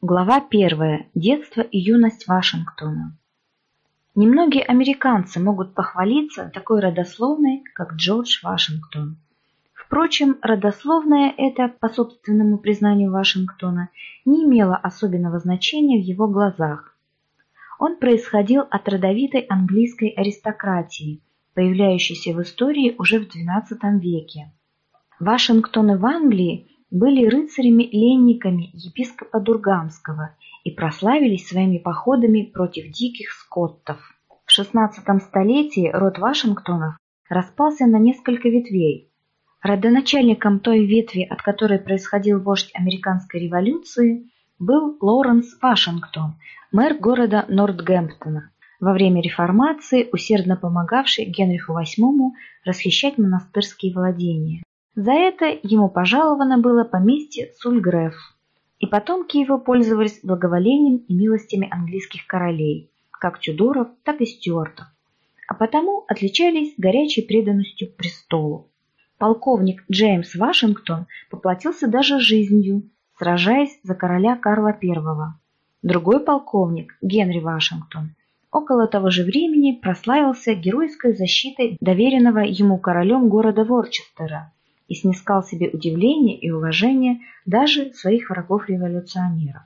Глава первая. Детство и юность Вашингтона. Немногие американцы могут похвалиться такой родословной, как Джордж Вашингтон. Впрочем, родословная эта, по собственному признанию Вашингтона, не имела особенного значения в его глазах. Он происходил от родовитой английской аристократии, появляющейся в истории уже в XII веке. Вашингтоны в Англии были рыцарями-ленниками епископа Дургамского и прославились своими походами против диких скоттов. В XVI столетии род Вашингтонов распался на несколько ветвей, Родоначальником той ветви, от которой происходил вождь американской революции, был Лоуренс Вашингтон, мэр города Нортгемптона, во время реформации усердно помогавший Генриху VIII расхищать монастырские владения. За это ему пожаловано было поместье Сульгреф, и потомки его пользовались благоволением и милостями английских королей, как Тюдоров, так и Стюартов, а потому отличались горячей преданностью престолу. Полковник Джеймс Вашингтон поплатился даже жизнью, сражаясь за короля Карла I. Другой полковник, Генри Вашингтон, около того же времени прославился геройской защитой доверенного ему королем города Ворчестера и снискал себе удивление и уважение даже своих врагов-революционеров.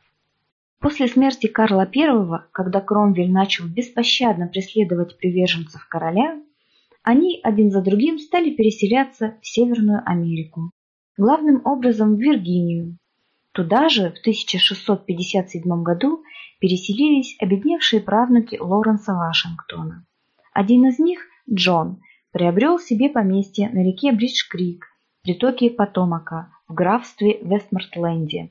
После смерти Карла I, когда Кромвель начал беспощадно преследовать приверженцев короля, они один за другим стали переселяться в Северную Америку, главным образом в Виргинию. Туда же в 1657 году переселились обедневшие правнуки Лоренса Вашингтона. Один из них, Джон, приобрел себе поместье на реке Бридж-Крик, притоке Потомака, в графстве Вестмортленде.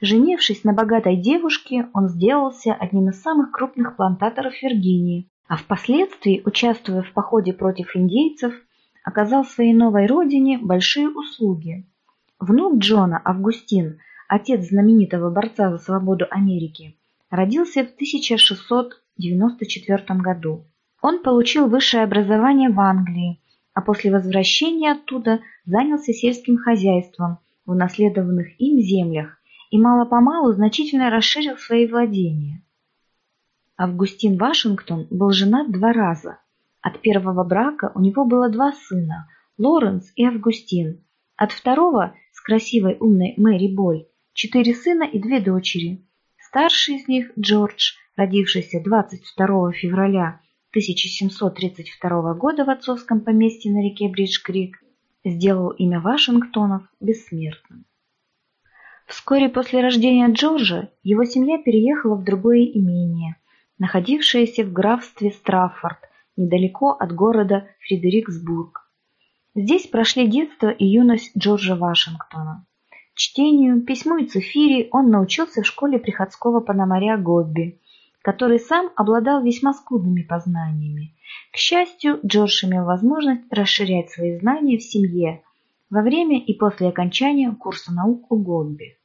Женившись на богатой девушке, он сделался одним из самых крупных плантаторов Виргинии а впоследствии, участвуя в походе против индейцев, оказал своей новой родине большие услуги. Внук Джона, Августин, отец знаменитого борца за свободу Америки, родился в 1694 году. Он получил высшее образование в Англии, а после возвращения оттуда занялся сельским хозяйством в унаследованных им землях и мало-помалу значительно расширил свои владения. Августин Вашингтон был женат два раза. От первого брака у него было два сына – Лоренс и Августин. От второго – с красивой умной Мэри Боль – четыре сына и две дочери. Старший из них – Джордж, родившийся 22 февраля 1732 года в отцовском поместье на реке Бридж-Крик, сделал имя Вашингтонов бессмертным. Вскоре после рождения Джорджа его семья переехала в другое имение, находившееся в графстве Страффорд, недалеко от города Фредериксбург. Здесь прошли детство и юность Джорджа Вашингтона. Чтению, письму и цифире он научился в школе приходского пономаря Гобби, который сам обладал весьма скудными познаниями. К счастью, Джордж имел возможность расширять свои знания в семье во время и после окончания курса наук у Гобби.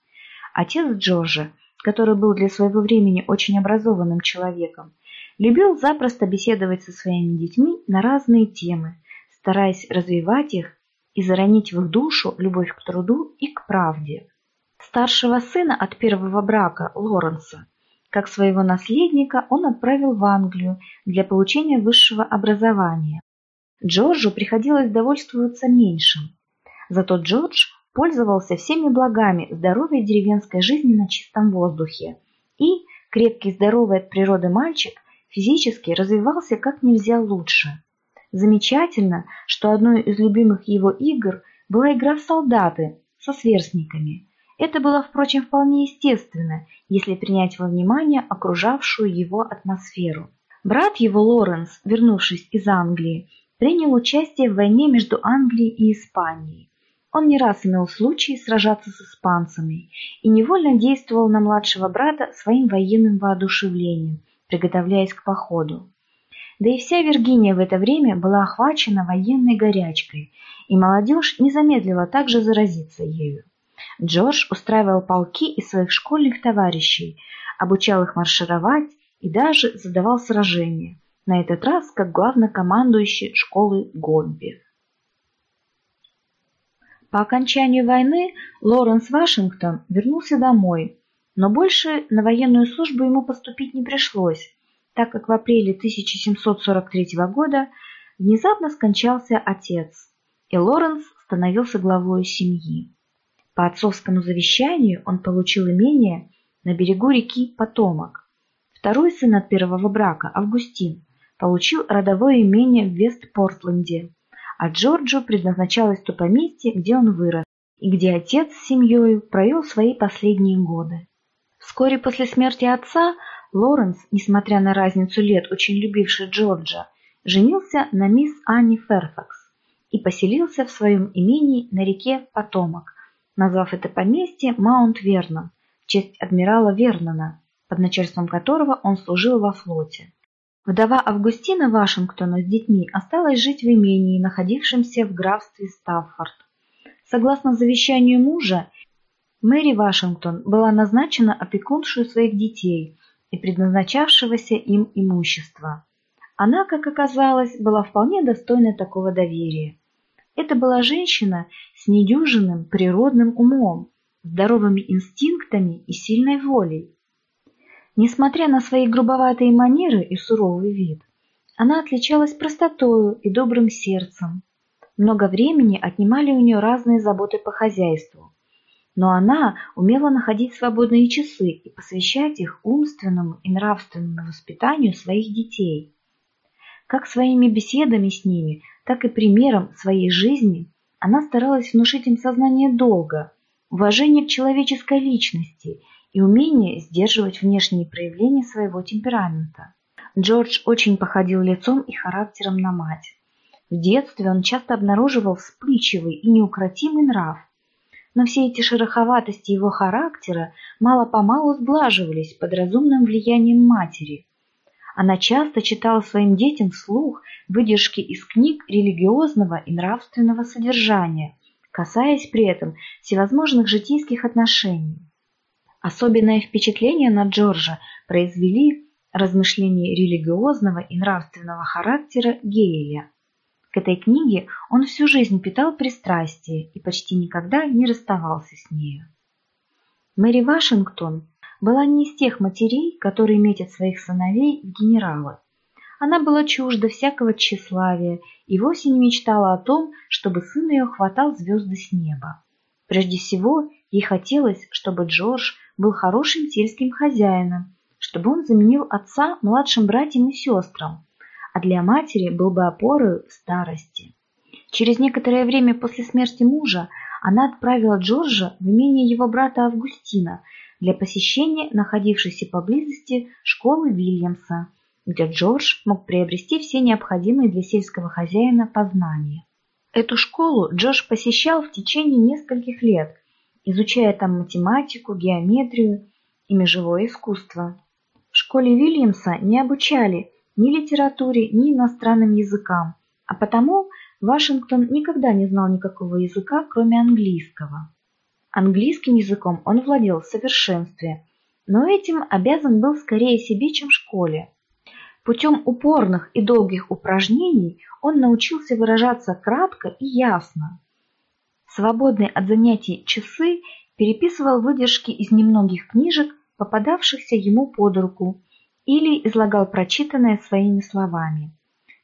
Отец Джорджа – который был для своего времени очень образованным человеком, любил запросто беседовать со своими детьми на разные темы, стараясь развивать их и заронить в их душу любовь к труду и к правде. Старшего сына от первого брака, Лоренса, как своего наследника, он отправил в Англию для получения высшего образования. Джорджу приходилось довольствоваться меньшим. Зато Джордж пользовался всеми благами здоровой деревенской жизни на чистом воздухе. И крепкий, здоровый от природы мальчик физически развивался как нельзя лучше. Замечательно, что одной из любимых его игр была игра в солдаты со сверстниками. Это было, впрочем, вполне естественно, если принять во внимание окружавшую его атмосферу. Брат его Лоренс, вернувшись из Англии, принял участие в войне между Англией и Испанией. Он не раз имел случай сражаться с испанцами и невольно действовал на младшего брата своим военным воодушевлением, приготовляясь к походу. Да и вся Виргиния в это время была охвачена военной горячкой, и молодежь не замедлила также заразиться ею. Джордж устраивал полки из своих школьных товарищей, обучал их маршировать и даже задавал сражения, на этот раз как главнокомандующий школы Гобби. По окончанию войны Лоренс Вашингтон вернулся домой Но больше на военную службу ему поступить не пришлось, так как в апреле 1743 года внезапно скончался отец, и Лоренс становился главой семьи. По отцовскому завещанию он получил имение на берегу реки Потомок. Второй сын от первого брака, Августин, получил родовое имение в Вест-Портленде, а Джорджу предназначалось то поместье, где он вырос, и где отец с семьей провел свои последние годы. Вскоре после смерти отца Лоренс, несмотря на разницу лет, очень любивший Джорджа, женился на мисс Анни Ферфакс и поселился в своем имении на реке Потомок, назвав это поместье Маунт Вернон в честь адмирала Вернона, под начальством которого он служил во флоте. Вдова Августина Вашингтона с детьми осталась жить в имении, находившемся в графстве Стаффорд. Согласно завещанию мужа, Мэри Вашингтон была назначена опекуншей своих детей и предназначавшегося им имущества. Она, как оказалось, была вполне достойна такого доверия. Это была женщина с недюжинным природным умом, здоровыми инстинктами и сильной волей. Несмотря на свои грубоватые манеры и суровый вид, она отличалась простотою и добрым сердцем. Много времени отнимали у нее разные заботы по хозяйству. Но она умела находить свободные часы и посвящать их умственному и нравственному воспитанию своих детей. Как своими беседами с ними, так и примером своей жизни она старалась внушить им сознание долга, уважение к человеческой личности и умение сдерживать внешние проявления своего темперамента. Джордж очень походил лицом и характером на мать. В детстве он часто обнаруживал вспыльчивый и неукротимый нрав, но все эти шероховатости его характера мало-помалу сглаживались под разумным влиянием матери. Она часто читала своим детям вслух выдержки из книг религиозного и нравственного содержания, касаясь при этом всевозможных житейских отношений. Особенное впечатление на Джорджа произвели размышления религиозного и нравственного характера Гейля. К этой книге он всю жизнь питал пристрастие и почти никогда не расставался с нею. Мэри Вашингтон была не из тех матерей, которые метят своих сыновей в генералы. Она была чужда всякого тщеславия и вовсе не мечтала о том, чтобы сын ее хватал звезды с неба. Прежде всего, ей хотелось, чтобы Джордж был хорошим сельским хозяином, чтобы он заменил отца младшим братьям и сестрам, а для матери был бы опорой в старости. Через некоторое время после смерти мужа она отправила Джорджа в имение его брата Августина для посещения находившейся поблизости школы Вильямса, где Джордж мог приобрести все необходимые для сельского хозяина познания. Эту школу Джордж посещал в течение нескольких лет, изучая там математику, геометрию и межевое искусство. В школе Вильямса не обучали ни литературе, ни иностранным языкам, а потому Вашингтон никогда не знал никакого языка, кроме английского. Английским языком он владел в совершенстве, но этим обязан был скорее себе, чем школе. Путем упорных и долгих упражнений он научился выражаться кратко и ясно свободные от занятий часы переписывал выдержки из немногих книжек, попадавшихся ему под руку, или излагал прочитанное своими словами.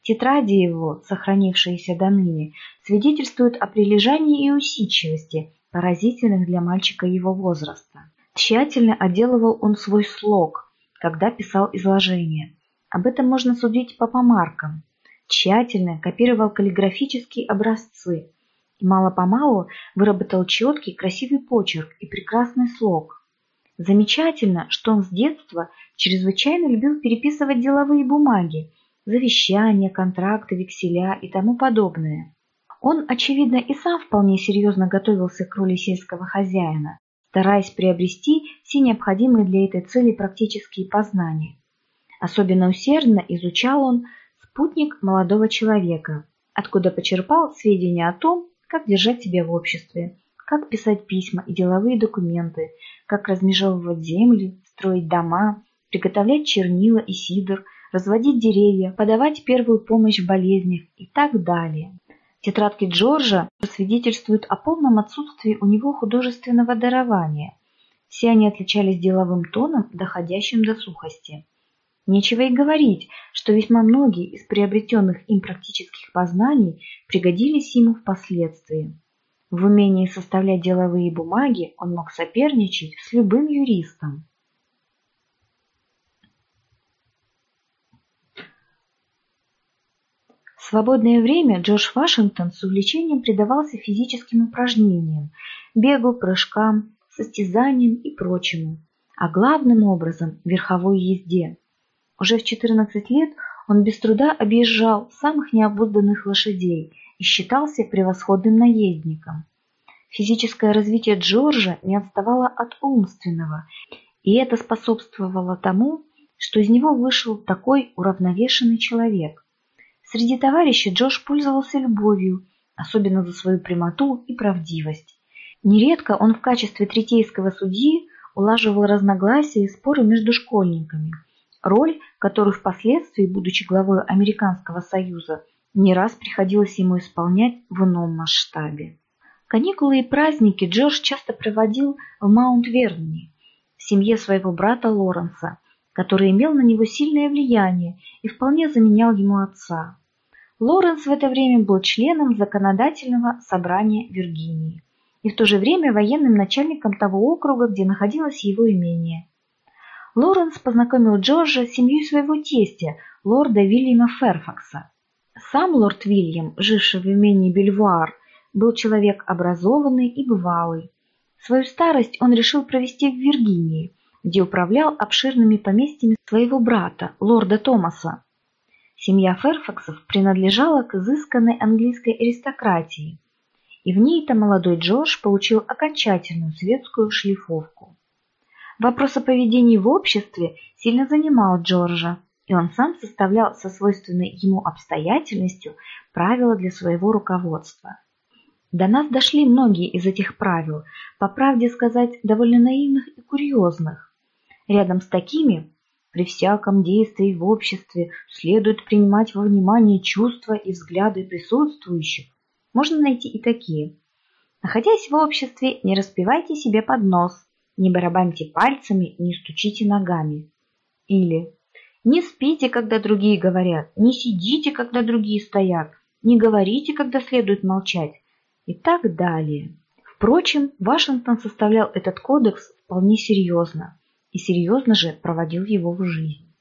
Тетради его, сохранившиеся до ныне, свидетельствуют о прилежании и усидчивости, поразительных для мальчика его возраста. Тщательно отделывал он свой слог, когда писал изложение. Об этом можно судить по помаркам. Тщательно копировал каллиграфические образцы, и мало-помалу выработал четкий, красивый почерк и прекрасный слог. Замечательно, что он с детства чрезвычайно любил переписывать деловые бумаги, завещания, контракты, векселя и тому подобное. Он, очевидно, и сам вполне серьезно готовился к роли сельского хозяина, стараясь приобрести все необходимые для этой цели практические познания. Особенно усердно изучал он спутник молодого человека, откуда почерпал сведения о том, как держать себя в обществе, как писать письма и деловые документы, как размежевывать земли, строить дома, приготовлять чернила и сидр, разводить деревья, подавать первую помощь в болезнях и так далее. Тетрадки Джорджа свидетельствуют о полном отсутствии у него художественного дарования. Все они отличались деловым тоном, доходящим до сухости. Нечего и говорить, что весьма многие из приобретенных им практических познаний пригодились ему впоследствии. В умении составлять деловые бумаги он мог соперничать с любым юристом. Свободное время Джордж Вашингтон с увлечением предавался физическим упражнениям, бегу, прыжкам, состязаниям и прочему, а главным образом верховой езде. Уже в 14 лет он без труда объезжал самых необузданных лошадей и считался превосходным наездником. Физическое развитие Джорджа не отставало от умственного, и это способствовало тому, что из него вышел такой уравновешенный человек. Среди товарищей Джордж пользовался любовью, особенно за свою прямоту и правдивость. Нередко он в качестве третейского судьи улаживал разногласия и споры между школьниками – роль, которую впоследствии, будучи главой Американского Союза, не раз приходилось ему исполнять в ином масштабе. Каникулы и праздники Джордж часто проводил в Маунт-Верноне, в семье своего брата Лоренса, который имел на него сильное влияние и вполне заменял ему отца. Лоренс в это время был членом законодательного собрания Виргинии и в то же время военным начальником того округа, где находилось его имение – Лоренс познакомил Джорджа с семьей своего тестя, лорда Вильяма Ферфакса. Сам лорд Вильям, живший в имении Бельвуар, был человек образованный и бывалый. Свою старость он решил провести в Виргинии, где управлял обширными поместьями своего брата, лорда Томаса. Семья Ферфаксов принадлежала к изысканной английской аристократии, и в ней-то молодой Джордж получил окончательную светскую шлифовку. Вопрос о поведении в обществе сильно занимал Джорджа, и он сам составлял со свойственной ему обстоятельностью правила для своего руководства. До нас дошли многие из этих правил, по правде сказать, довольно наивных и курьезных. Рядом с такими при всяком действии в обществе следует принимать во внимание чувства и взгляды присутствующих. Можно найти и такие. Находясь в обществе, не распевайте себе под нос, не барабаньте пальцами, не стучите ногами. Или не спите, когда другие говорят, не сидите, когда другие стоят, не говорите, когда следует молчать и так далее. Впрочем, Вашингтон составлял этот кодекс вполне серьезно и серьезно же проводил его в жизнь.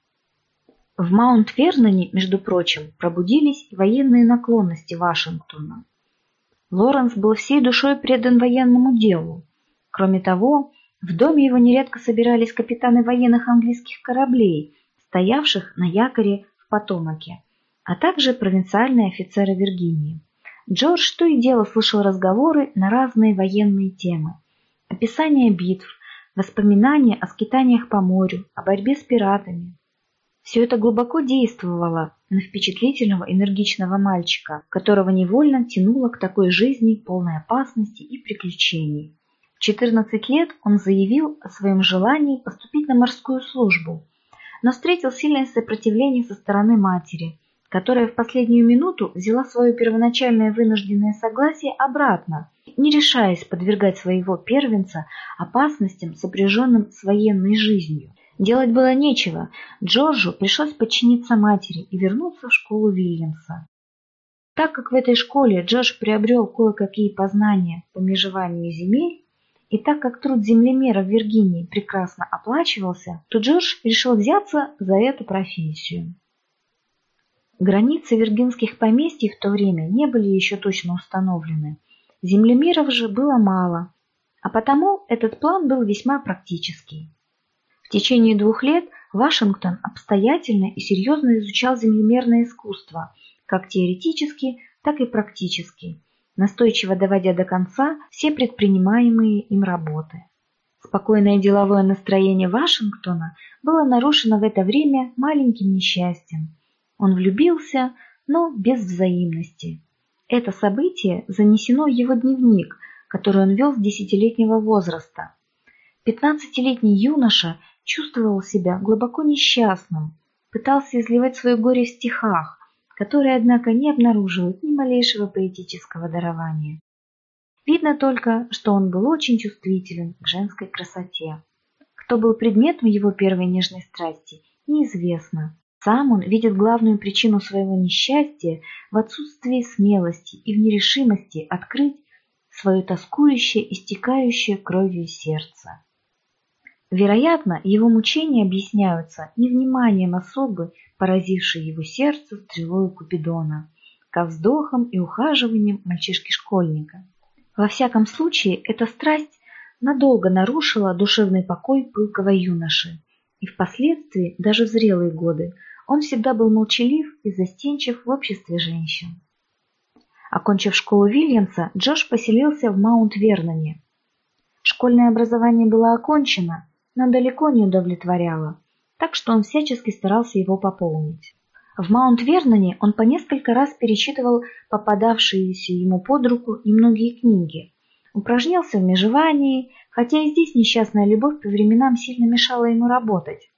В Маунт-Верноне, между прочим, пробудились военные наклонности Вашингтона. Лоренс был всей душой предан военному делу. Кроме того, в доме его нередко собирались капитаны военных английских кораблей, стоявших на якоре в Потомаке, а также провинциальные офицеры Виргинии. Джордж то и дело слышал разговоры на разные военные темы. Описание битв, воспоминания о скитаниях по морю, о борьбе с пиратами. Все это глубоко действовало на впечатлительного энергичного мальчика, которого невольно тянуло к такой жизни полной опасности и приключений. 14 лет он заявил о своем желании поступить на морскую службу, но встретил сильное сопротивление со стороны матери, которая в последнюю минуту взяла свое первоначальное вынужденное согласие обратно, не решаясь подвергать своего первенца опасностям, сопряженным с военной жизнью. Делать было нечего, Джорджу пришлось подчиниться матери и вернуться в школу Вильямса. Так как в этой школе Джордж приобрел кое-какие познания по межеванию земель, и так как труд землемера в Виргинии прекрасно оплачивался, то Джордж решил взяться за эту профессию. Границы виргинских поместий в то время не были еще точно установлены. Землемеров же было мало, а потому этот план был весьма практический. В течение двух лет Вашингтон обстоятельно и серьезно изучал землемерное искусство, как теоретически, так и практически, настойчиво доводя до конца все предпринимаемые им работы. Спокойное деловое настроение Вашингтона было нарушено в это время маленьким несчастьем. Он влюбился, но без взаимности. Это событие занесено в его дневник, который он вел с десятилетнего возраста. Пятнадцатилетний юноша чувствовал себя глубоко несчастным, пытался изливать свое горе в стихах, которые, однако, не обнаруживают ни малейшего поэтического дарования. Видно только, что он был очень чувствителен к женской красоте. Кто был предметом его первой нежной страсти, неизвестно. Сам он видит главную причину своего несчастья в отсутствии смелости и в нерешимости открыть свое тоскующее, истекающее кровью сердце. Вероятно, его мучения объясняются невниманием особы, поразившей его сердце стрелою Купидона, ко вздохам и ухаживаниям мальчишки-школьника. Во всяком случае, эта страсть надолго нарушила душевный покой пылкого юноши, и впоследствии, даже в зрелые годы, он всегда был молчалив и застенчив в обществе женщин. Окончив школу Вильямса, Джош поселился в Маунт-Верноне. Школьное образование было окончено, но далеко не удовлетворяло, так что он всячески старался его пополнить. В Маунт-Верноне он по несколько раз перечитывал попадавшиеся ему под руку немногие книги, упражнялся в межевании, хотя и здесь несчастная любовь по временам сильно мешала ему работать.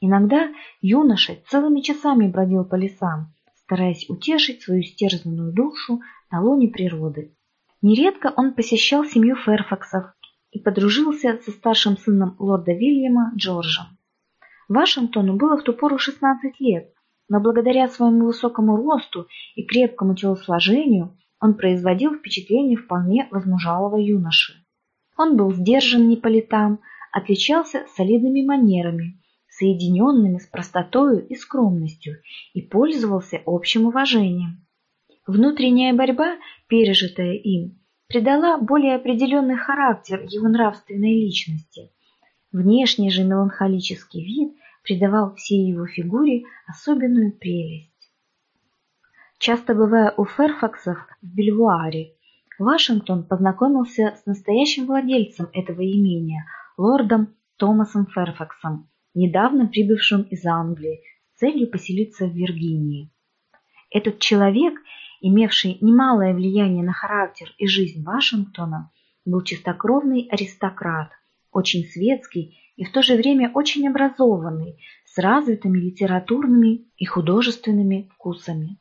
Иногда юноша целыми часами бродил по лесам, стараясь утешить свою стерзанную душу на лоне природы. Нередко он посещал семью Ферфаксов и подружился со старшим сыном лорда Вильяма Джорджем. Вашингтону было в ту пору 16 лет, но благодаря своему высокому росту и крепкому телосложению он производил впечатление вполне возмужалого юноши. Он был сдержан не по летам, отличался солидными манерами, соединенными с простотою и скромностью, и пользовался общим уважением. Внутренняя борьба, пережитая им, придала более определенный характер его нравственной личности. Внешний же меланхолический вид придавал всей его фигуре особенную прелесть. Часто бывая у Ферфаксов в Бельвуаре, Вашингтон познакомился с настоящим владельцем этого имения, лордом Томасом Ферфаксом, недавно прибывшим из Англии с целью поселиться в Виргинии. Этот человек, имевший немалое влияние на характер и жизнь Вашингтона, был чистокровный аристократ, очень светский и в то же время очень образованный, с развитыми литературными и художественными вкусами.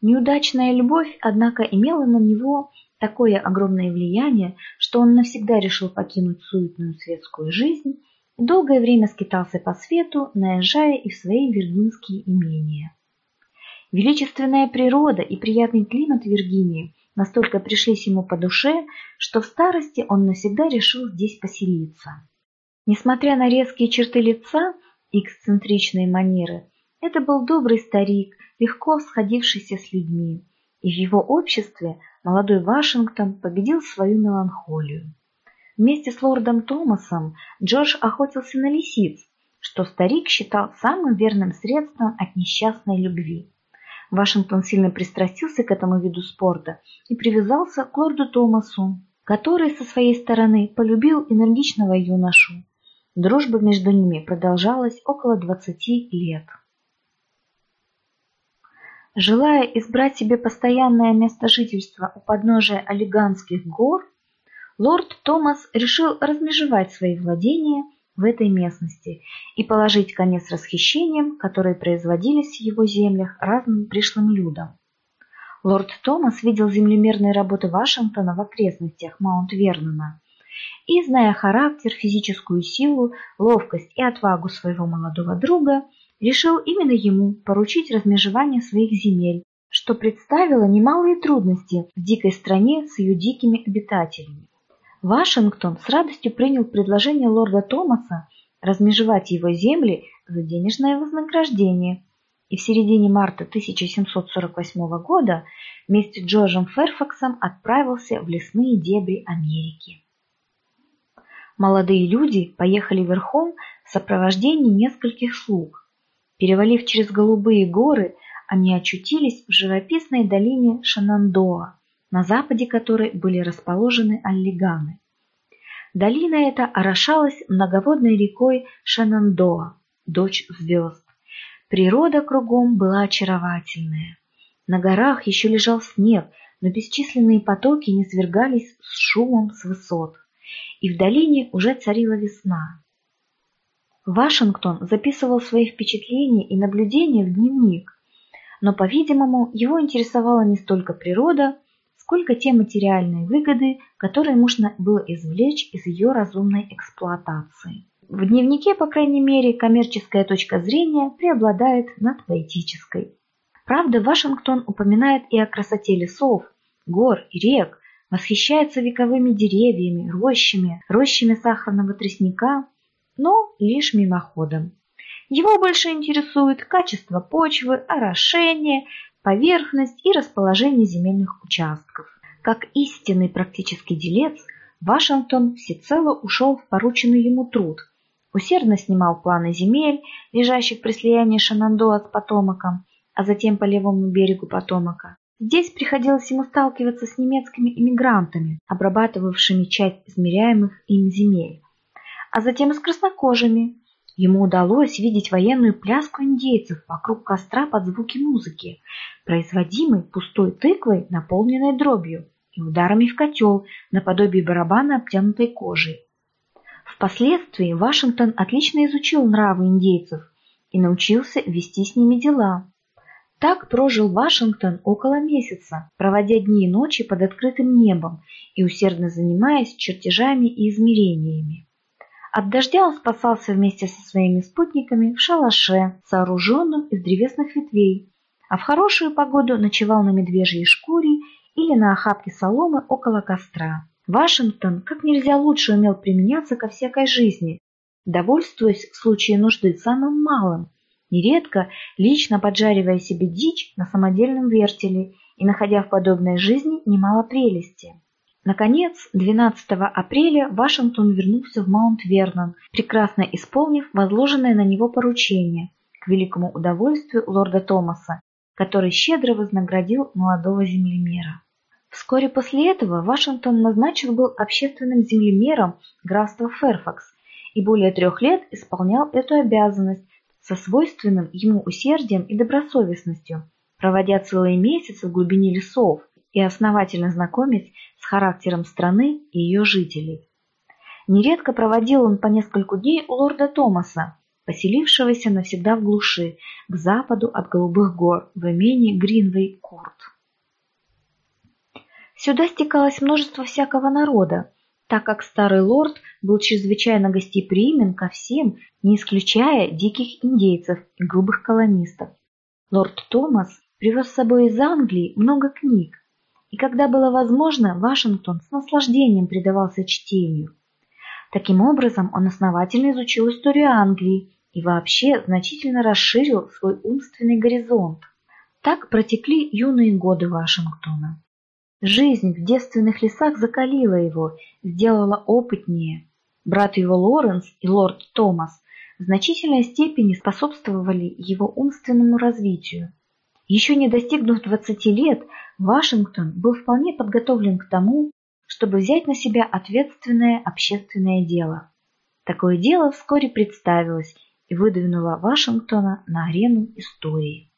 Неудачная любовь, однако, имела на него такое огромное влияние, что он навсегда решил покинуть суетную светскую жизнь и долгое время скитался по свету, наезжая и в свои виргинские имения. Величественная природа и приятный климат Виргинии настолько пришлись ему по душе, что в старости он навсегда решил здесь поселиться. Несмотря на резкие черты лица и эксцентричные манеры, это был добрый старик, легко сходившийся с людьми, и в его обществе молодой Вашингтон победил свою меланхолию. Вместе с лордом Томасом Джордж охотился на лисиц, что старик считал самым верным средством от несчастной любви. Вашингтон сильно пристрастился к этому виду спорта и привязался к лорду Томасу, который со своей стороны полюбил энергичного юношу. Дружба между ними продолжалась около 20 лет. Желая избрать себе постоянное место жительства у подножия Олиганских гор, лорд Томас решил размежевать свои владения в этой местности и положить конец расхищениям, которые производились в его землях разным пришлым людям. Лорд Томас видел землемерные работы Вашингтона в окрестностях Маунт-Вернона и, зная характер, физическую силу, ловкость и отвагу своего молодого друга, решил именно ему поручить размежевание своих земель, что представило немалые трудности в дикой стране с ее дикими обитателями. Вашингтон с радостью принял предложение лорда Томаса размежевать его земли за денежное вознаграждение, и в середине марта 1748 года вместе с Джорджем Ферфаксом отправился в лесные дебри Америки. Молодые люди поехали верхом в сопровождении нескольких слуг. Перевалив через голубые горы, они очутились в живописной долине Шанандоа, на западе которой были расположены Аллиганы. Долина эта орошалась многоводной рекой Шанандоа, дочь звезд. Природа кругом была очаровательная. На горах еще лежал снег, но бесчисленные потоки не свергались с шумом с высот. И в долине уже царила весна. Вашингтон записывал свои впечатления и наблюдения в дневник, но, по-видимому, его интересовала не столько природа, сколько те материальные выгоды, которые можно было извлечь из ее разумной эксплуатации. В дневнике, по крайней мере, коммерческая точка зрения преобладает над поэтической. Правда, Вашингтон упоминает и о красоте лесов, гор и рек, восхищается вековыми деревьями, рощами, рощами сахарного тростника, но лишь мимоходом. Его больше интересует качество почвы, орошение, поверхность и расположение земельных участков. Как истинный практический делец, Вашингтон всецело ушел в порученный ему труд, усердно снимал планы земель, лежащих при слиянии Шанандоа с Потомаком, а затем по левому берегу Потомака. Здесь приходилось ему сталкиваться с немецкими иммигрантами, обрабатывавшими часть измеряемых им земель, а затем с краснокожими. Ему удалось видеть военную пляску индейцев вокруг костра под звуки музыки, производимой пустой тыквой, наполненной дробью, и ударами в котел, наподобие барабана, обтянутой кожей. Впоследствии Вашингтон отлично изучил нравы индейцев и научился вести с ними дела. Так прожил Вашингтон около месяца, проводя дни и ночи под открытым небом и усердно занимаясь чертежами и измерениями. От дождя он спасался вместе со своими спутниками в шалаше, сооруженном из древесных ветвей, а в хорошую погоду ночевал на медвежьей шкуре или на охапке соломы около костра. Вашингтон как нельзя лучше умел применяться ко всякой жизни, довольствуясь в случае нужды самым малым, нередко лично поджаривая себе дичь на самодельном вертеле и находя в подобной жизни немало прелести. Наконец, 12 апреля Вашингтон вернулся в Маунт-Вернон, прекрасно исполнив возложенное на него поручение, к великому удовольствию лорда Томаса, который щедро вознаградил молодого землемера. Вскоре после этого Вашингтон назначен был общественным землемером графства Ферфакс и более трех лет исполнял эту обязанность со свойственным ему усердием и добросовестностью, проводя целые месяцы в глубине лесов и основательно знакомясь с характером страны и ее жителей. Нередко проводил он по несколько дней у лорда Томаса, поселившегося навсегда в глуши, к западу от Голубых гор, в имении Гринвей-Курт. Сюда стекалось множество всякого народа, так как старый лорд был чрезвычайно гостеприимен ко всем, не исключая диких индейцев и грубых колонистов. Лорд Томас привез с собой из Англии много книг, и когда было возможно, Вашингтон с наслаждением предавался чтению. Таким образом, он основательно изучил историю Англии и вообще значительно расширил свой умственный горизонт. Так протекли юные годы Вашингтона. Жизнь в девственных лесах закалила его, сделала опытнее. Брат его Лоренс и лорд Томас в значительной степени способствовали его умственному развитию. Еще не достигнув 20 лет, Вашингтон был вполне подготовлен к тому, чтобы взять на себя ответственное общественное дело. Такое дело вскоре представилось и выдвинуло Вашингтона на арену истории.